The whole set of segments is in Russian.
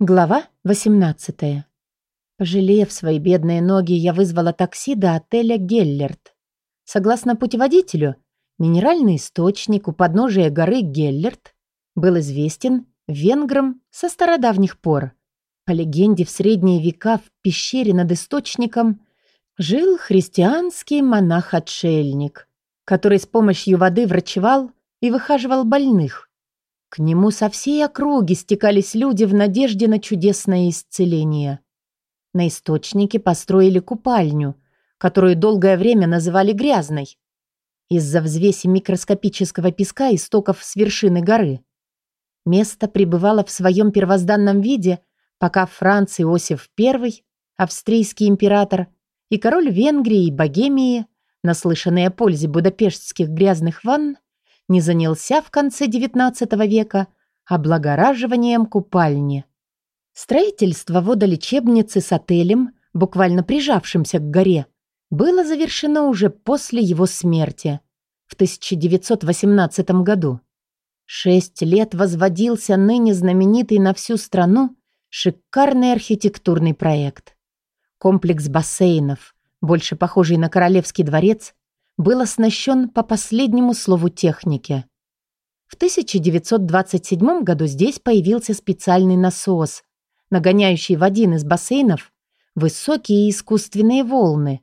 Глава 18. Пожалев свои бедные ноги, я вызвала такси до отеля Геллерт. Согласно путеводителю, минеральный источник у подножия горы Геллерт был известен венграм со стародавних пор. По легенде, в средние века в пещере над источником жил христианский монах-отшельник, который с помощью воды врачевал и выхаживал больных. К нему со всей округи стекались люди в надежде на чудесное исцеление. На источнике построили купальню, которую долгое время называли грязной, из-за взвеси микроскопического песка истоков с вершины горы. Место пребывало в своем первозданном виде, пока Франц Иосиф I, австрийский император, и король Венгрии и Богемии, наслышанные о пользе будапештских грязных ванн, не занялся в конце XIX века облагораживанием купальни. Строительство водолечебницы с отелем, буквально прижавшимся к горе, было завершено уже после его смерти в 1918 году. Шесть лет возводился ныне знаменитый на всю страну шикарный архитектурный проект. Комплекс бассейнов, больше похожий на Королевский дворец, был оснащен по последнему слову техники. В 1927 году здесь появился специальный насос, нагоняющий в один из бассейнов высокие искусственные волны.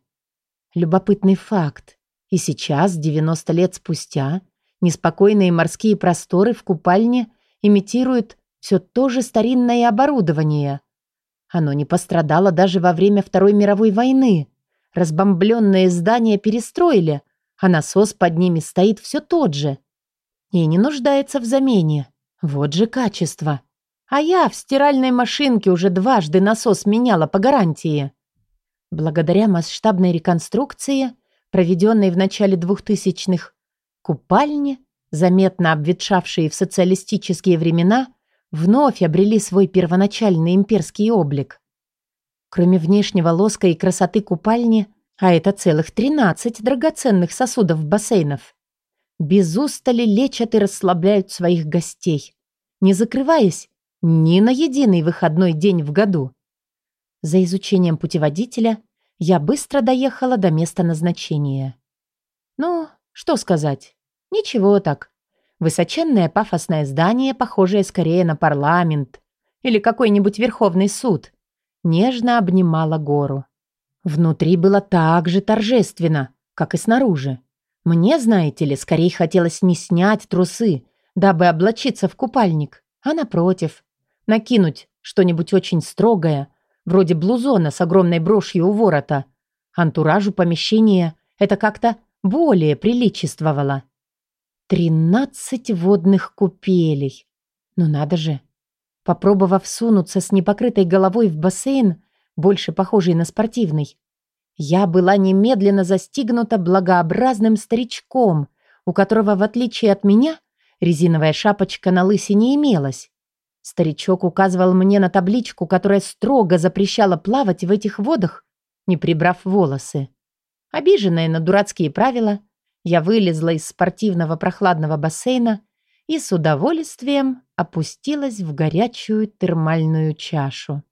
Любопытный факт. И сейчас, 90 лет спустя, неспокойные морские просторы в купальне имитируют все то же старинное оборудование. Оно не пострадало даже во время Второй мировой войны – Разбомбленные здания перестроили, а насос под ними стоит все тот же. И не нуждается в замене. Вот же качество. А я в стиральной машинке уже дважды насос меняла по гарантии. Благодаря масштабной реконструкции, проведенной в начале 2000-х, купальни, заметно обветшавшие в социалистические времена, вновь обрели свой первоначальный имперский облик. Кроме внешнего лоска и красоты купальни, а это целых 13 драгоценных сосудов-бассейнов, без устали лечат и расслабляют своих гостей, не закрываясь ни на единый выходной день в году. За изучением путеводителя я быстро доехала до места назначения. Ну, что сказать? Ничего так. Высоченное пафосное здание, похожее скорее на парламент или какой-нибудь верховный суд, нежно обнимала гору. Внутри было так же торжественно, как и снаружи. Мне, знаете ли, скорее хотелось не снять трусы, дабы облачиться в купальник, а напротив, накинуть что-нибудь очень строгое, вроде блузона с огромной брошью у ворота. Антуражу помещения это как-то более приличествовало. Тринадцать водных купелей. Ну надо же, Попробовав сунуться с непокрытой головой в бассейн, больше похожий на спортивный, я была немедленно застигнута благообразным старичком, у которого, в отличие от меня, резиновая шапочка на лысине имелась. Старичок указывал мне на табличку, которая строго запрещала плавать в этих водах, не прибрав волосы. Обиженная на дурацкие правила, я вылезла из спортивного прохладного бассейна и с удовольствием опустилась в горячую термальную чашу.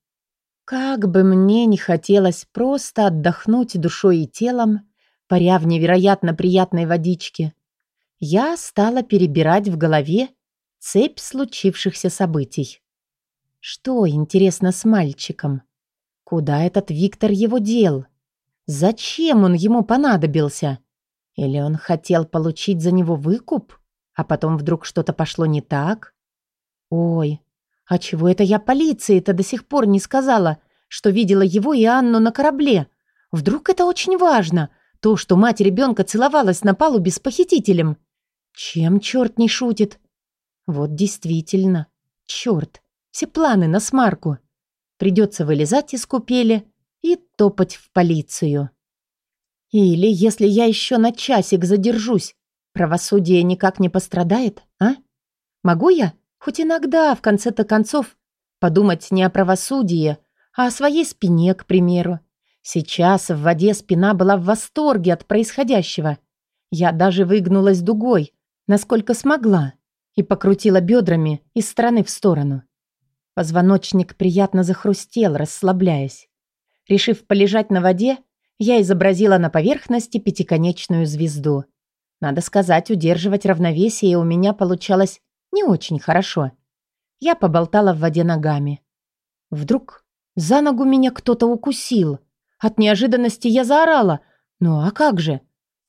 Как бы мне ни хотелось просто отдохнуть душой и телом, паря в невероятно приятной водичке, я стала перебирать в голове цепь случившихся событий. Что, интересно, с мальчиком? Куда этот Виктор его дел? Зачем он ему понадобился? Или он хотел получить за него выкуп? А потом вдруг что-то пошло не так? Ой, а чего это я полиции-то до сих пор не сказала, что видела его и Анну на корабле? Вдруг это очень важно, то, что мать ребенка целовалась на палубе с похитителем? Чем черт не шутит? Вот действительно, черт, все планы на смарку. Придется вылезать из купели и топать в полицию. Или, если я еще на часик задержусь, Правосудие никак не пострадает, а? Могу я, хоть иногда, в конце-то концов, подумать не о правосудии, а о своей спине, к примеру? Сейчас в воде спина была в восторге от происходящего. Я даже выгнулась дугой, насколько смогла, и покрутила бедрами из стороны в сторону. Позвоночник приятно захрустел, расслабляясь. Решив полежать на воде, я изобразила на поверхности пятиконечную звезду. Надо сказать, удерживать равновесие у меня получалось не очень хорошо. Я поболтала в воде ногами. Вдруг за ногу меня кто-то укусил. От неожиданности я заорала. Ну а как же?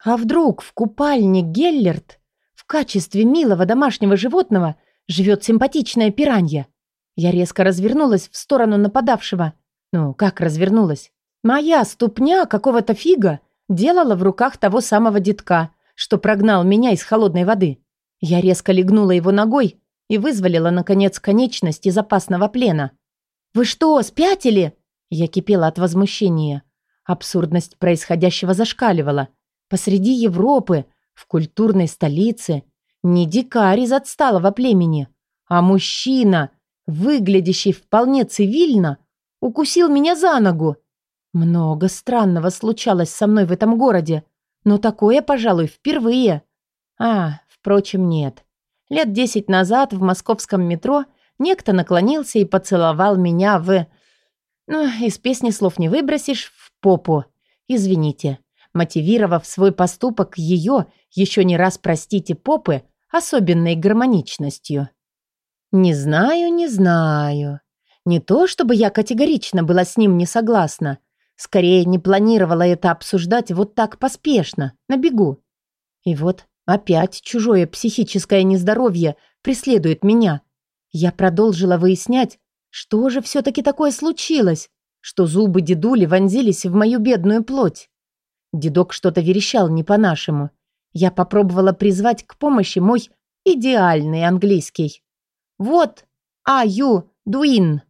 А вдруг в купальне Геллерт в качестве милого домашнего животного живет симпатичная пиранья? Я резко развернулась в сторону нападавшего. Ну, как развернулась? Моя ступня какого-то фига делала в руках того самого детка, что прогнал меня из холодной воды. Я резко легнула его ногой и вызволила, наконец, конечность из опасного плена. «Вы что, спятили?» Я кипела от возмущения. Абсурдность происходящего зашкаливала. Посреди Европы, в культурной столице, не дикарь из отсталого племени, а мужчина, выглядящий вполне цивильно, укусил меня за ногу. Много странного случалось со мной в этом городе, но такое, пожалуй, впервые. А, впрочем, нет. Лет десять назад в московском метро некто наклонился и поцеловал меня в... Ну, из песни слов не выбросишь, в попу. Извините. Мотивировав свой поступок ее, еще не раз простите попы, особенной гармоничностью. Не знаю, не знаю. Не то, чтобы я категорично была с ним не согласна. Скорее, не планировала это обсуждать вот так поспешно, на бегу. И вот опять чужое психическое нездоровье преследует меня. Я продолжила выяснять, что же все-таки такое случилось, что зубы дедули вонзились в мою бедную плоть. Дедок что-то верещал не по-нашему. Я попробовала призвать к помощи мой идеальный английский. «Вот, а ю, дуин».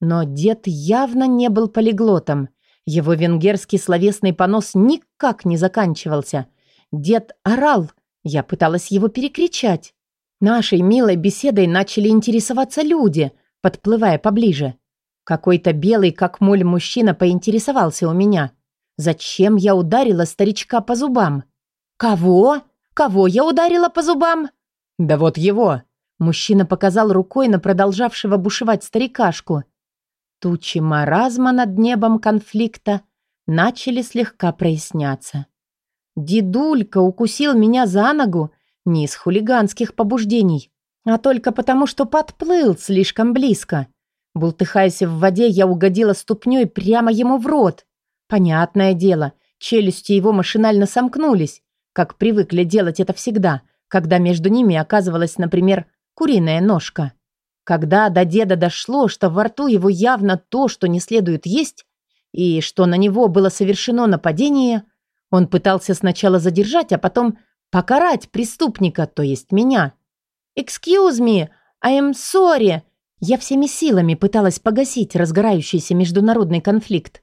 Но дед явно не был полиглотом. Его венгерский словесный понос никак не заканчивался. Дед орал. Я пыталась его перекричать. Нашей милой беседой начали интересоваться люди, подплывая поближе. Какой-то белый, как моль, мужчина поинтересовался у меня. Зачем я ударила старичка по зубам? «Кого? Кого я ударила по зубам?» «Да вот его!» Мужчина показал рукой на продолжавшего бушевать старикашку. Тучи маразма над небом конфликта начали слегка проясняться. Дедулька укусил меня за ногу не из хулиганских побуждений, а только потому, что подплыл слишком близко. Бултыхаясь в воде, я угодила ступней прямо ему в рот. Понятное дело, челюсти его машинально сомкнулись, как привыкли делать это всегда, когда между ними оказывалась, например, куриная ножка. Когда до деда дошло, что во рту его явно то, что не следует есть, и что на него было совершено нападение, он пытался сначала задержать, а потом покарать преступника, то есть меня. «Excuse me, I am sorry!» Я всеми силами пыталась погасить разгорающийся международный конфликт.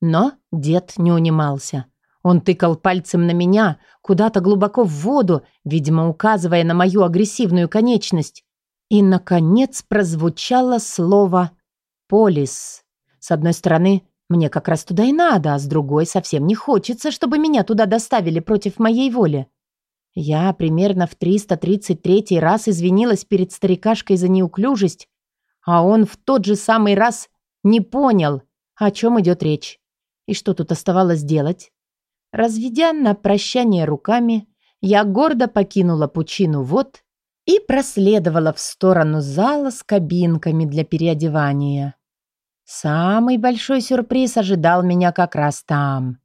Но дед не унимался. Он тыкал пальцем на меня, куда-то глубоко в воду, видимо, указывая на мою агрессивную конечность. И, наконец, прозвучало слово «полис». С одной стороны, мне как раз туда и надо, а с другой совсем не хочется, чтобы меня туда доставили против моей воли. Я примерно в 333 раз извинилась перед старикашкой за неуклюжесть, а он в тот же самый раз не понял, о чем идет речь. И что тут оставалось делать? Разведя на прощание руками, я гордо покинула пучину вод и проследовала в сторону зала с кабинками для переодевания. Самый большой сюрприз ожидал меня как раз там.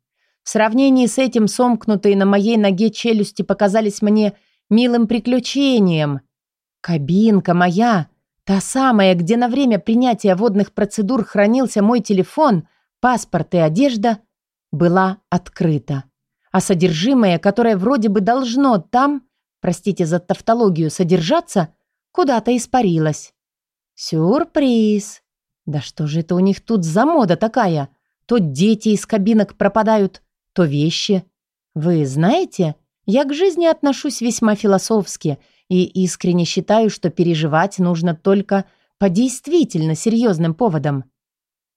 В сравнении с этим сомкнутые на моей ноге челюсти показались мне милым приключением. Кабинка моя, та самая, где на время принятия водных процедур хранился мой телефон, паспорт и одежда – была открыта. А содержимое, которое вроде бы должно там, простите за тавтологию, содержаться, куда-то испарилось. Сюрприз! Да что же это у них тут за мода такая? То дети из кабинок пропадают, то вещи. Вы знаете, я к жизни отношусь весьма философски и искренне считаю, что переживать нужно только по действительно серьезным поводам.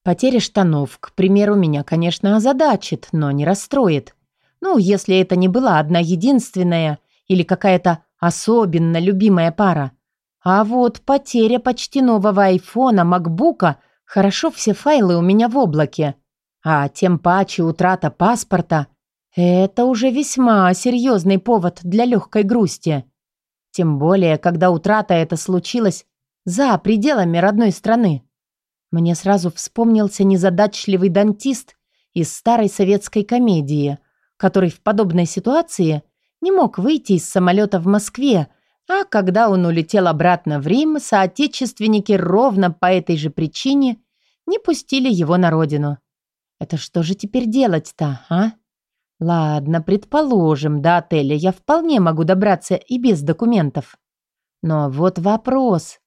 Потеря штанов, к примеру, меня, конечно, озадачит, но не расстроит. Ну, если это не была одна единственная или какая-то особенно любимая пара. А вот потеря почти нового айфона, макбука, хорошо все файлы у меня в облаке. А тем паче утрата паспорта – это уже весьма серьезный повод для легкой грусти. Тем более, когда утрата эта случилась за пределами родной страны. Мне сразу вспомнился незадачливый дантист из старой советской комедии, который в подобной ситуации не мог выйти из самолета в Москве, а когда он улетел обратно в Рим, соотечественники ровно по этой же причине не пустили его на родину. Это что же теперь делать-то, а? Ладно, предположим, до отеля я вполне могу добраться и без документов. Но вот вопрос.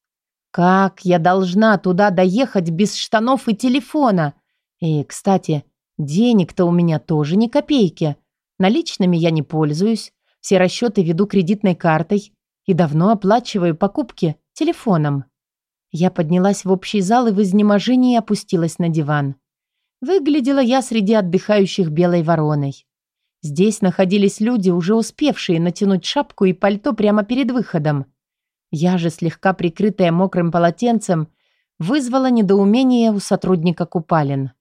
Как я должна туда доехать без штанов и телефона? И, кстати, денег-то у меня тоже ни копейки. Наличными я не пользуюсь. Все расчеты веду кредитной картой и давно оплачиваю покупки телефоном. Я поднялась в общий зал и в изнеможении опустилась на диван. Выглядела я среди отдыхающих белой вороной. Здесь находились люди, уже успевшие натянуть шапку и пальто прямо перед выходом. Я же, слегка прикрытая мокрым полотенцем, вызвала недоумение у сотрудника купалин.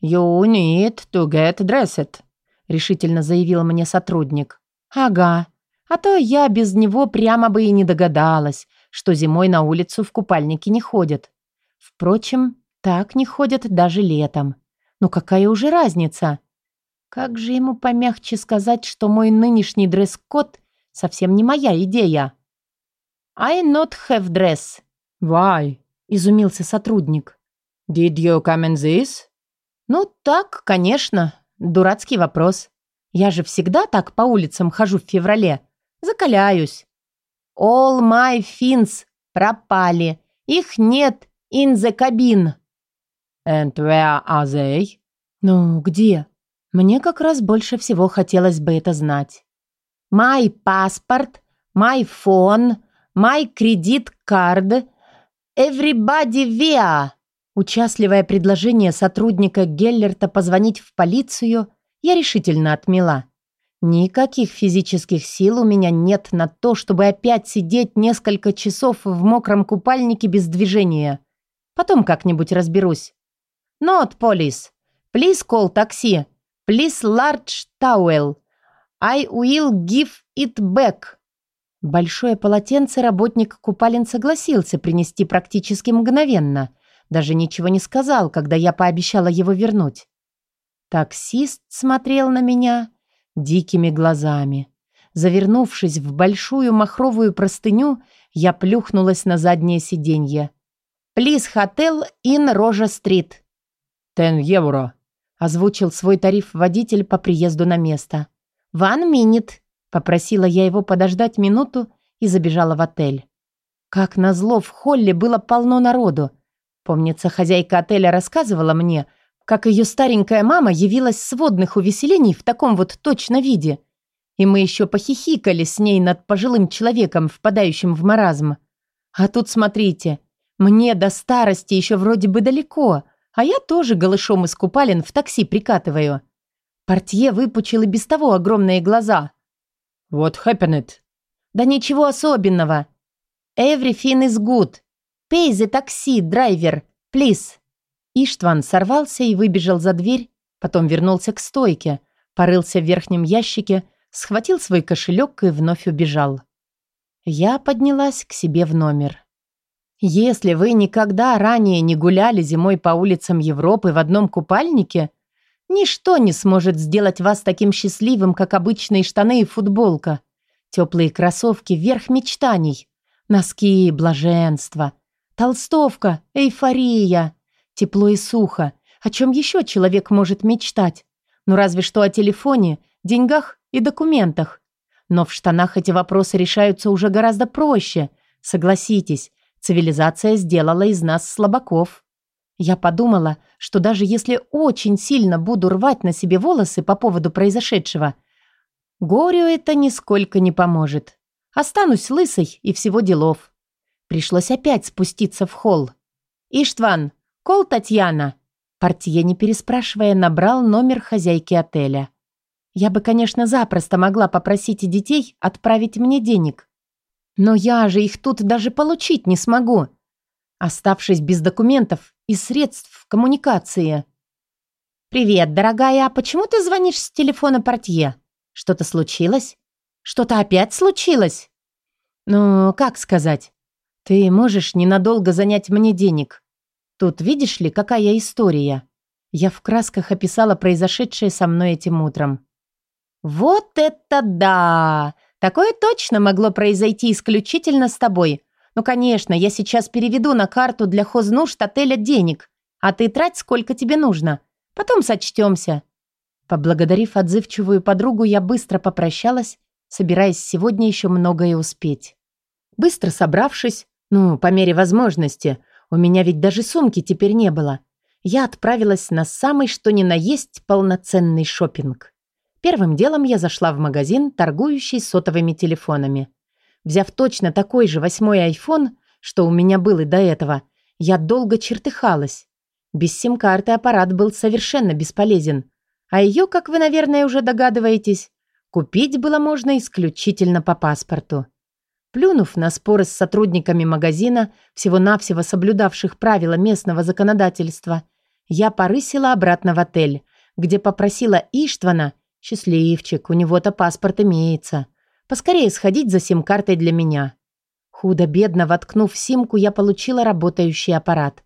«You need to get dressed», — решительно заявил мне сотрудник. «Ага. А то я без него прямо бы и не догадалась, что зимой на улицу в купальнике не ходят. Впрочем, так не ходят даже летом. Ну какая уже разница? Как же ему помягче сказать, что мой нынешний дресс-код совсем не моя идея? «I not have dress». «Why?» – изумился сотрудник. «Did you come in this?» «Ну так, конечно. Дурацкий вопрос. Я же всегда так по улицам хожу в феврале. Закаляюсь. All my fins пропали. Их нет in the cabin». «And where are they?» «Ну, где?» Мне как раз больше всего хотелось бы это знать. «My passport, my phone, my credit card, everybody via». Участливое предложение сотрудника Геллерта позвонить в полицию я решительно отмела. Никаких физических сил у меня нет на то, чтобы опять сидеть несколько часов в мокром купальнике без движения. Потом как-нибудь разберусь. Not police. Please call taxi. Please large towel. I will give it back. Большое полотенце работник купалин согласился принести практически мгновенно. Даже ничего не сказал, когда я пообещала его вернуть. Таксист смотрел на меня дикими глазами. Завернувшись в большую махровую простыню, я плюхнулась на заднее сиденье. «Плиз хотел ин Рожа-стрит». «Тен евро», — озвучил свой тариф водитель по приезду на место. «One minute», — попросила я его подождать минуту и забежала в отель. Как назло, в холле было полно народу. Помнится, хозяйка отеля рассказывала мне, как ее старенькая мама явилась с водных увеселений в таком вот точно виде. И мы еще похихикали с ней над пожилым человеком, впадающим в маразм. А тут смотрите, мне до старости еще вроде бы далеко, а я тоже голышом из купалин в такси прикатываю. Портье выпучил и без того огромные глаза. «What happened?» «Да ничего особенного. Everything is good. Pay the taxi, driver, please». Иштван сорвался и выбежал за дверь, потом вернулся к стойке, порылся в верхнем ящике, схватил свой кошелек и вновь убежал. Я поднялась к себе в номер. Если вы никогда ранее не гуляли зимой по улицам Европы в одном купальнике, ничто не сможет сделать вас таким счастливым, как обычные штаны и футболка. Теплые кроссовки – верх мечтаний. Носки – блаженство. Толстовка – эйфория. Тепло и сухо. О чем еще человек может мечтать? Ну разве что о телефоне, деньгах и документах. Но в штанах эти вопросы решаются уже гораздо проще. Согласитесь, Цивилизация сделала из нас слабаков. Я подумала, что даже если очень сильно буду рвать на себе волосы по поводу произошедшего, горю это нисколько не поможет. Останусь лысой и всего делов. Пришлось опять спуститься в холл. «Иштван, кол Татьяна!» Портье, не переспрашивая, набрал номер хозяйки отеля. Я бы, конечно, запросто могла попросить детей отправить мне денег. Но я же их тут даже получить не смогу, оставшись без документов и средств коммуникации. «Привет, дорогая, а почему ты звонишь с телефона портье? Что-то случилось? Что-то опять случилось?» «Ну, как сказать? Ты можешь ненадолго занять мне денег. Тут видишь ли, какая история?» Я в красках описала произошедшее со мной этим утром. «Вот это да! Такое точно могло произойти исключительно с тобой. Ну, конечно, я сейчас переведу на карту для хознужд отеля денег, а ты трать сколько тебе нужно. Потом сочтемся». Поблагодарив отзывчивую подругу, я быстро попрощалась, собираясь сегодня еще многое успеть. Быстро собравшись, ну, по мере возможности, у меня ведь даже сумки теперь не было, я отправилась на самый что ни на есть полноценный шопинг. Первым делом я зашла в магазин, торгующий сотовыми телефонами. Взяв точно такой же восьмой iPhone, что у меня был и до этого, я долго чертыхалась. Без сим-карты аппарат был совершенно бесполезен, а ее, как вы, наверное, уже догадываетесь, купить было можно исключительно по паспорту. Плюнув на споры с сотрудниками магазина, всего-навсего соблюдавших правила местного законодательства, я порысила обратно в отель, где попросила Иштвана Счастливчик, у него-то паспорт имеется. Поскорее сходить за сим-картой для меня. Худо-бедно воткнув симку, я получила работающий аппарат.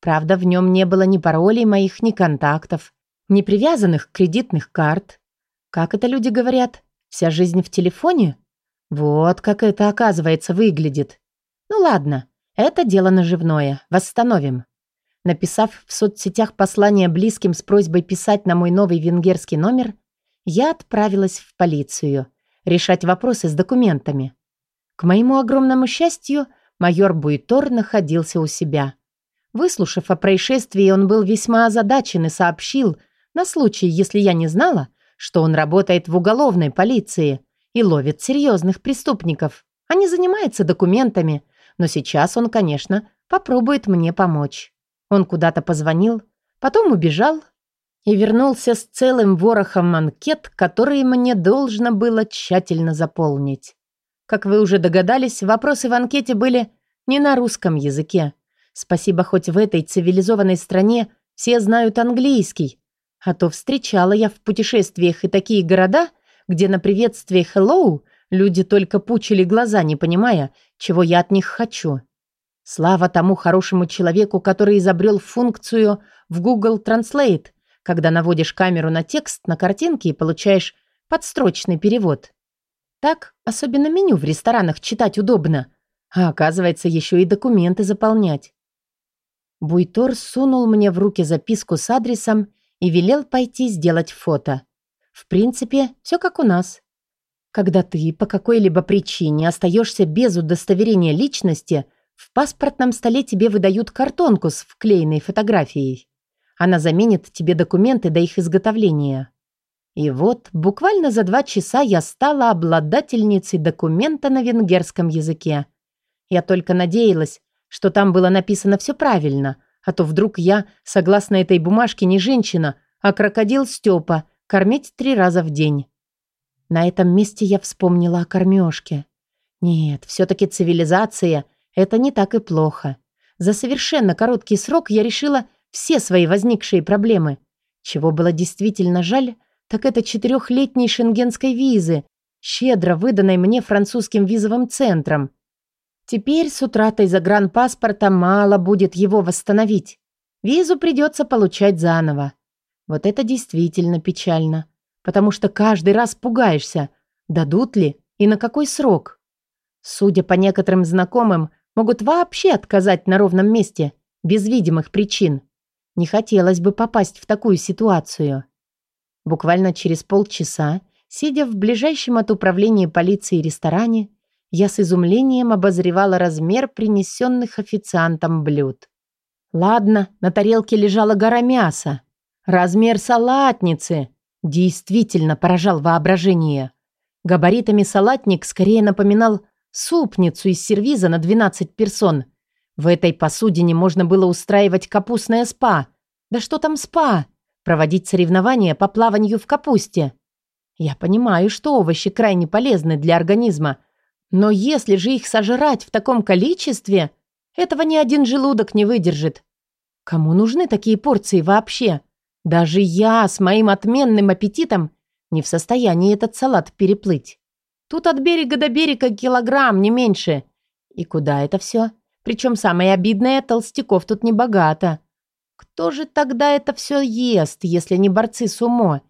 Правда, в нем не было ни паролей моих, ни контактов, ни привязанных кредитных карт. Как это люди говорят? Вся жизнь в телефоне? Вот как это, оказывается, выглядит. Ну ладно, это дело наживное. Восстановим. Написав в соцсетях послание близким с просьбой писать на мой новый венгерский номер, я отправилась в полицию решать вопросы с документами. К моему огромному счастью, майор Буйтор находился у себя. Выслушав о происшествии, он был весьма озадачен и сообщил, на случай, если я не знала, что он работает в уголовной полиции и ловит серьезных преступников, а не занимается документами, но сейчас он, конечно, попробует мне помочь. Он куда-то позвонил, потом убежал и вернулся с целым ворохом анкет, которые мне должно было тщательно заполнить. Как вы уже догадались, вопросы в анкете были не на русском языке. Спасибо, хоть в этой цивилизованной стране все знают английский. А то встречала я в путешествиях и такие города, где на приветствие «hello» люди только пучили глаза, не понимая, чего я от них хочу. Слава тому хорошему человеку, который изобрел функцию в Google Translate, когда наводишь камеру на текст на картинке и получаешь подстрочный перевод. Так, особенно меню в ресторанах читать удобно, а оказывается еще и документы заполнять. Буйтор сунул мне в руки записку с адресом и велел пойти сделать фото. В принципе, все как у нас. Когда ты по какой-либо причине остаешься без удостоверения личности, в паспортном столе тебе выдают картонку с вклеенной фотографией. Она заменит тебе документы до их изготовления. И вот, буквально за два часа я стала обладательницей документа на венгерском языке. Я только надеялась, что там было написано все правильно, а то вдруг я, согласно этой бумажке, не женщина, а крокодил Степа, кормить три раза в день. На этом месте я вспомнила о кормежке. Нет, все-таки цивилизация – это не так и плохо. За совершенно короткий срок я решила все свои возникшие проблемы. Чего было действительно жаль, так это четырехлетней шенгенской визы, щедро выданной мне французским визовым центром. Теперь с утратой загранпаспорта мало будет его восстановить. Визу придется получать заново. Вот это действительно печально, потому что каждый раз пугаешься, дадут ли и на какой срок. Судя по некоторым знакомым, могут вообще отказать на ровном месте, без видимых причин. Не хотелось бы попасть в такую ситуацию. Буквально через полчаса, сидя в ближайшем от управления полиции ресторане, я с изумлением обозревала размер принесенных официантом блюд. Ладно, на тарелке лежала гора мяса. Размер салатницы действительно поражал воображение. Габаритами салатник скорее напоминал супницу из сервиза на 12 персон – в этой посудине можно было устраивать капустное спа. Да что там спа? Проводить соревнования по плаванию в капусте. Я понимаю, что овощи крайне полезны для организма, Но если же их сожрать в таком количестве, этого ни один желудок не выдержит. Кому нужны такие порции вообще? Даже я с моим отменным аппетитом не в состоянии этот салат переплыть. Тут от берега до берега килограмм, не меньше. И куда это все? Причем самое обидное, толстяков тут не богато. Кто же тогда это все ест, если не борцы с умо?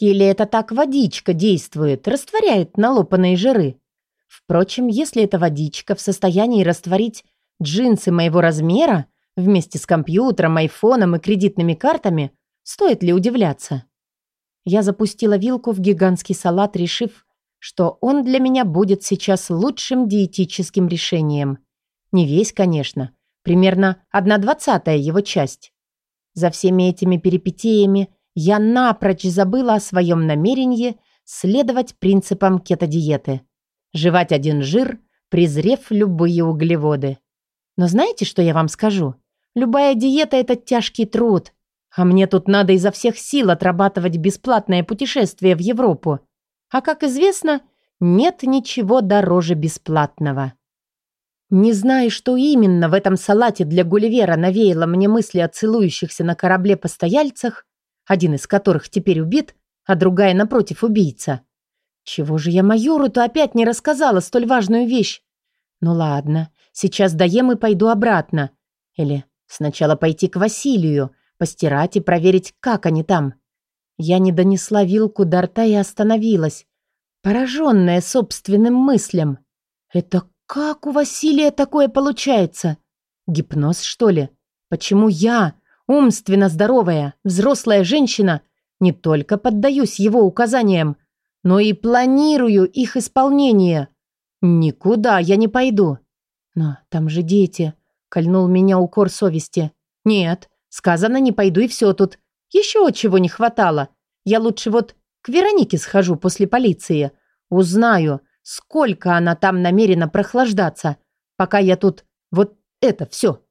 Или это так водичка действует, растворяет налопанные жиры? Впрочем, если эта водичка в состоянии растворить джинсы моего размера вместе с компьютером, айфоном и кредитными картами, стоит ли удивляться? Я запустила вилку в гигантский салат, решив, что он для меня будет сейчас лучшим диетическим решением. Не весь, конечно, примерно одна двадцатая его часть. За всеми этими перипетиями я напрочь забыла о своем намерении следовать принципам кето-диеты. Жевать один жир, презрев любые углеводы. Но знаете, что я вам скажу? Любая диета – это тяжкий труд. А мне тут надо изо всех сил отрабатывать бесплатное путешествие в Европу. А как известно, нет ничего дороже бесплатного. Не знаю, что именно в этом салате для Гулливера навеяло мне мысли о целующихся на корабле постояльцах, один из которых теперь убит, а другая, напротив, убийца. Чего же я майору-то опять не рассказала столь важную вещь? Ну ладно, сейчас доем и пойду обратно. Или сначала пойти к Василию, постирать и проверить, как они там. Я не донесла вилку до рта и остановилась, пораженная собственным мыслям. Это как у Василия такое получается? Гипноз, что ли? Почему я, умственно здоровая, взрослая женщина, не только поддаюсь его указаниям, но и планирую их исполнение? Никуда я не пойду. Но там же дети, кольнул меня укор совести. Нет, сказано, не пойду и все тут. Еще чего не хватало. Я лучше вот к Веронике схожу после полиции. Узнаю, Сколько она там намерена прохлаждаться, пока я тут вот это все